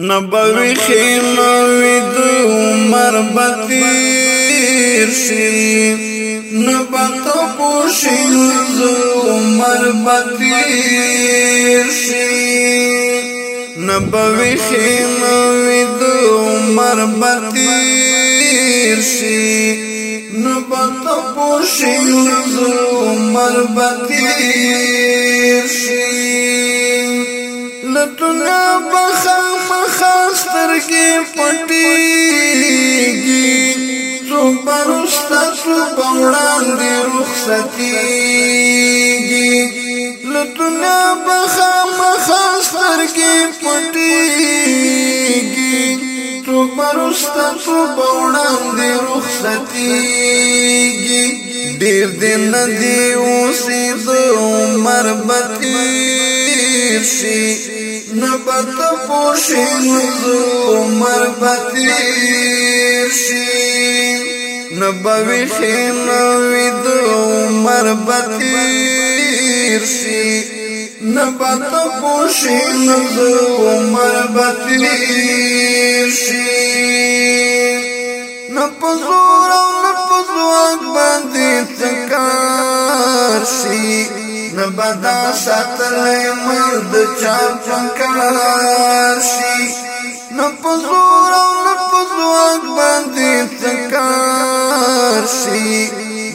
نبوی خیموی دو عمر بطیر شی نبتو پوشی دو عمر بطیر شی نبوی خیموی دو عمر بطیر شی نبتو پوشی دو عمر بطیر شی لطنا بخ سترګې پټېږي څوک به رسته څوک به وړاندې رخصتېږي له دنیا به خامخا سترګې پټېږي څوک به رسته څوک به وړاندې رخصتېږي ډېر دې نه دي اوسېده عمر بتېږي تیر شي نبت پوشی نظلمر بتیر شي نبوی خینوی دو مر بتیر شي نبت پوشی نظلمر بتیر شي نپزورم نبدا ساتلی مرد چا پکار شي نپزور او نپزواک باندې تکار شي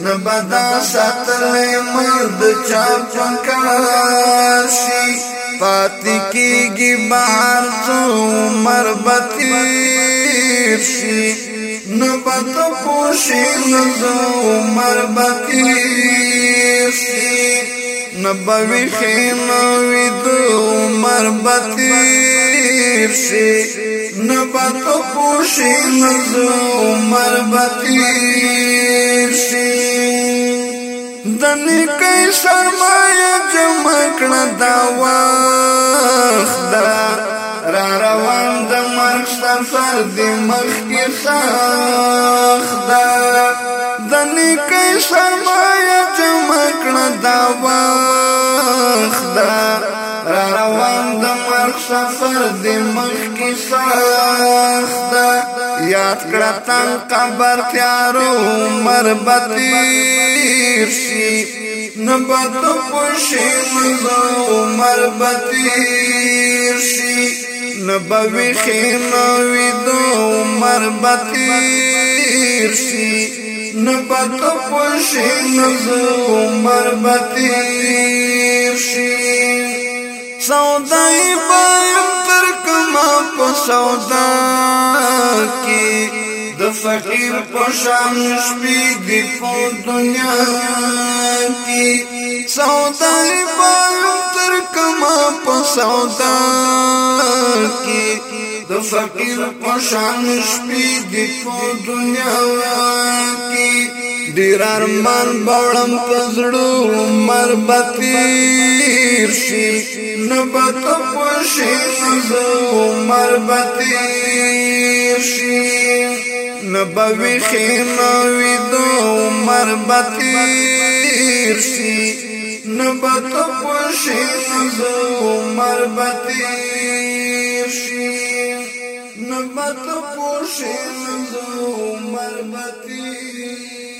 نبدا ساتلی مرد چا پکار شي پاتې کېږي بهر عمر بتیر شي نبد پوشي نزو عمر بتیر شي نبوي خیموي د عمر بتیر شي نبت پوشي نز عمر بتیر شي دنه کای سرمایه جمع کړه دا واخدا را روان د مرګ سفر د مخ کې ساخدا دنه کای سرمایه کړه دا وخت دا را روان د مرګ سفر د مخ کې سخت دا یاد کړه تن قبر تیارو عمر بتیر شي نبت پوشی مزو عمر بتیر شي نبوی خینوی دو عمر بتیر شي نبت پوشی نز عمر بتیر شی سودای بایم ترکما پا سودا کی د فقیر پشان شپی دی پو دنیا کی سودای بایم ترکما پا سودا کی د فقیر پشان شپې دی په دنیا کې ډیر ارمان باړم پزړو عمر بتیر شي نبت پښې عمر بتیر نبوي خیناوی دو عمر بطیر شی نبت پوشی نزو عمر بطیر شی نبت پوشی نزو عمر بطیر